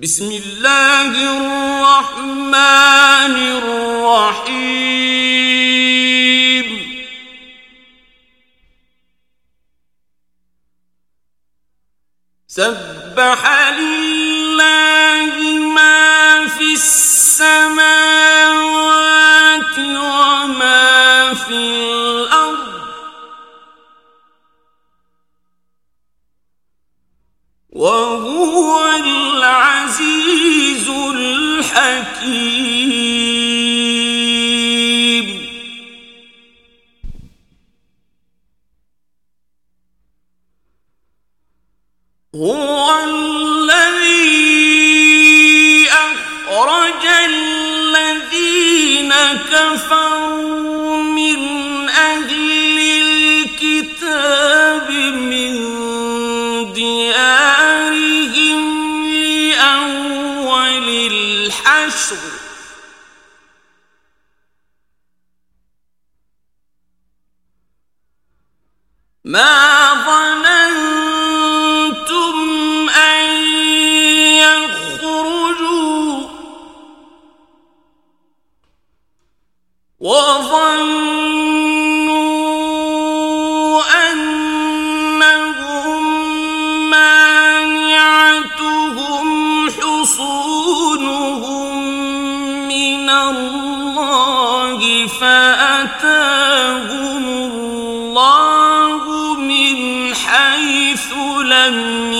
بسم اللہ الرحمن الرحیم سبح للہ ما فی السماوات وما فی الارض كفروا من أهل الكتاب من ديارهم لأول الحشر. ما فأتاهم الله من حيث لم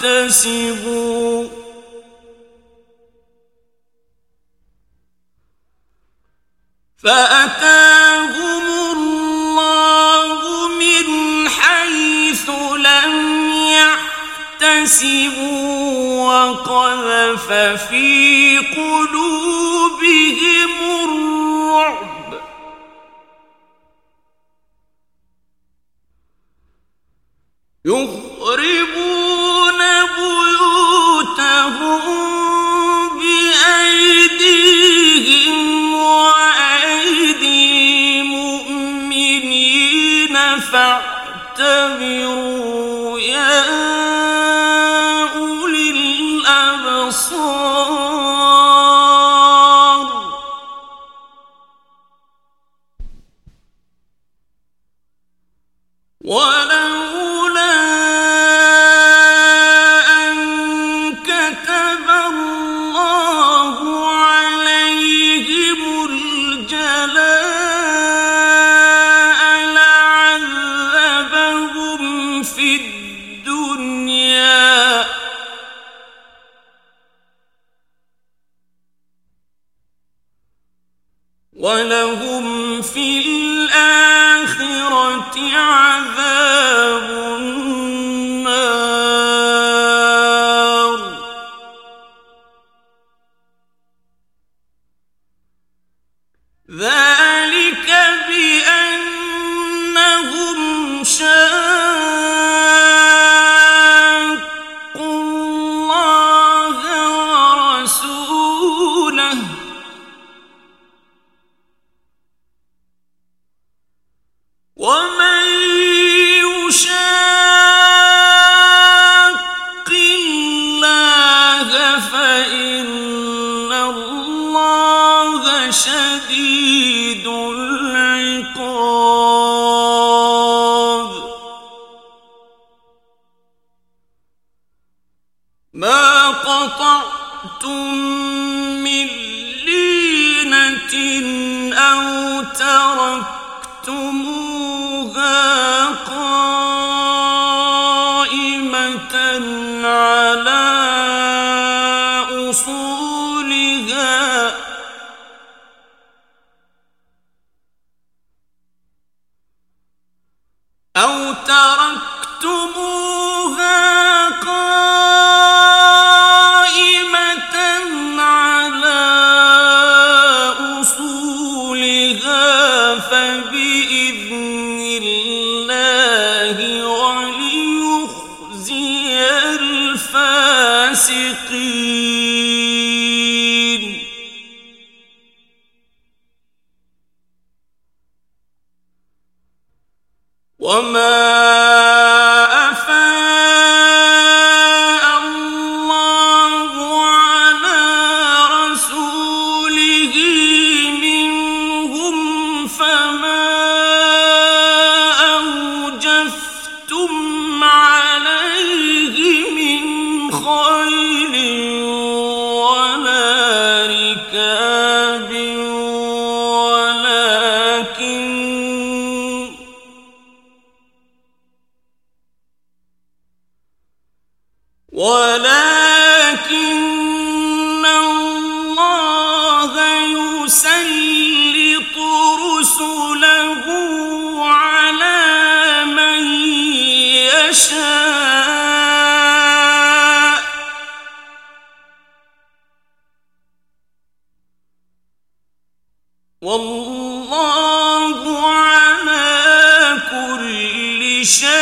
يحتسبوا. فأتاهم الله من حيث لم يحتسبوا وقذف في قلوبهم يوم وَلَهُمْ فِي الْآخِرَةِ عذاب. الله شديد العقاب. ما قطعتم من لينة أو تركتموها قائمة على ولكن الله يسلط رسله على من يشاء. والله على كل شيء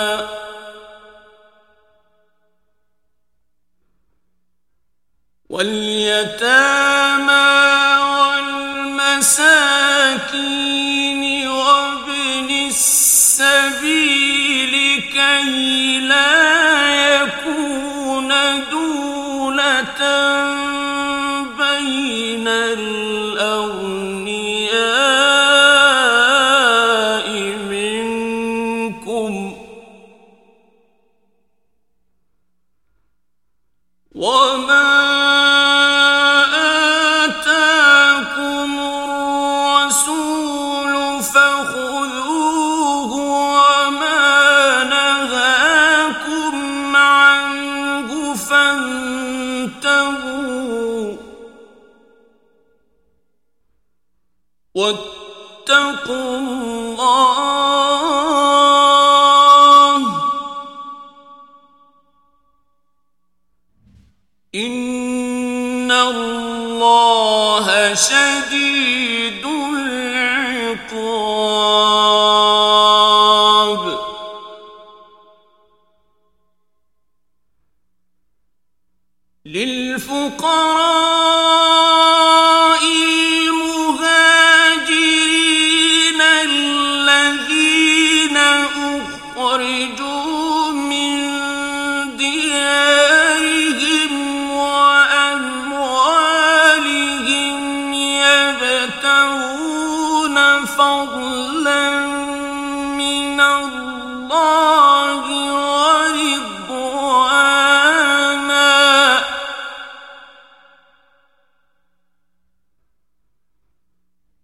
واليتامى والمساكين واتقوا الله. إن الله شديد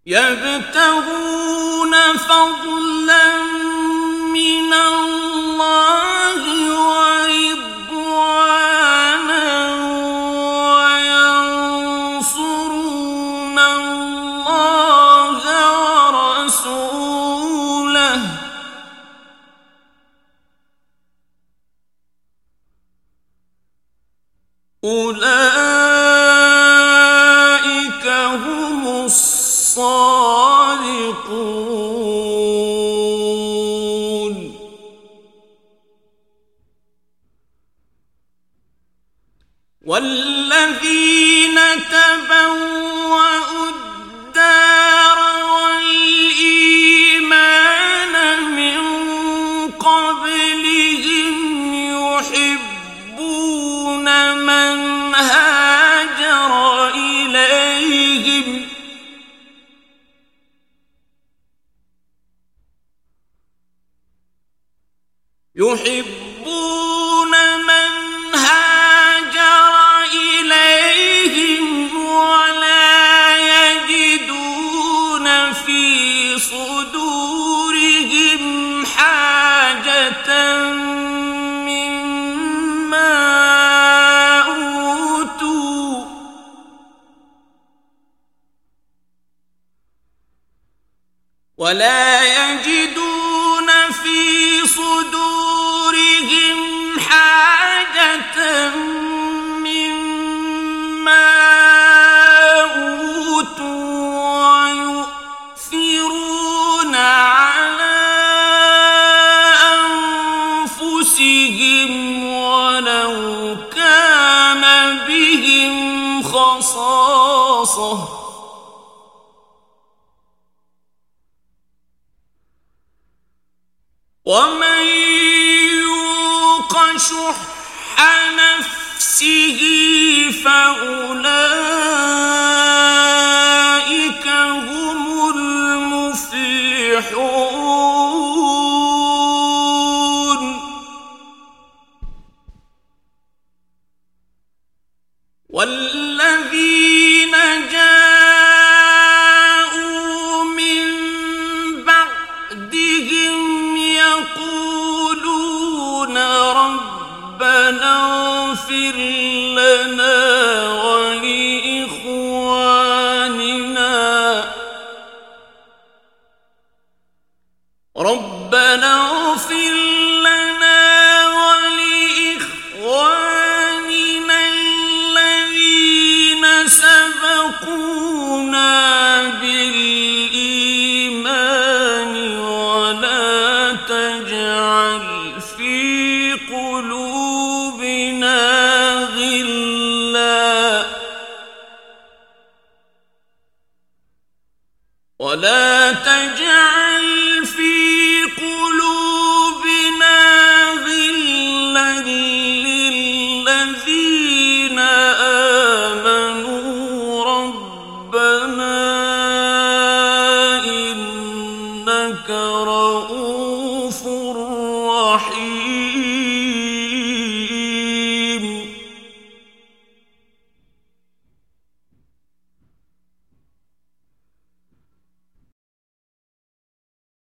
يبتغون فضلا من الله ورضوانا وينصرون الله ورسوله. أولئك ولا يجدون في صدورهم حاجة مما أوتوا ويؤثرون على أنفسهم ولو كان بهم خصاصة. ومن يوق شح نفسه فأولئك هم المفلحون لنا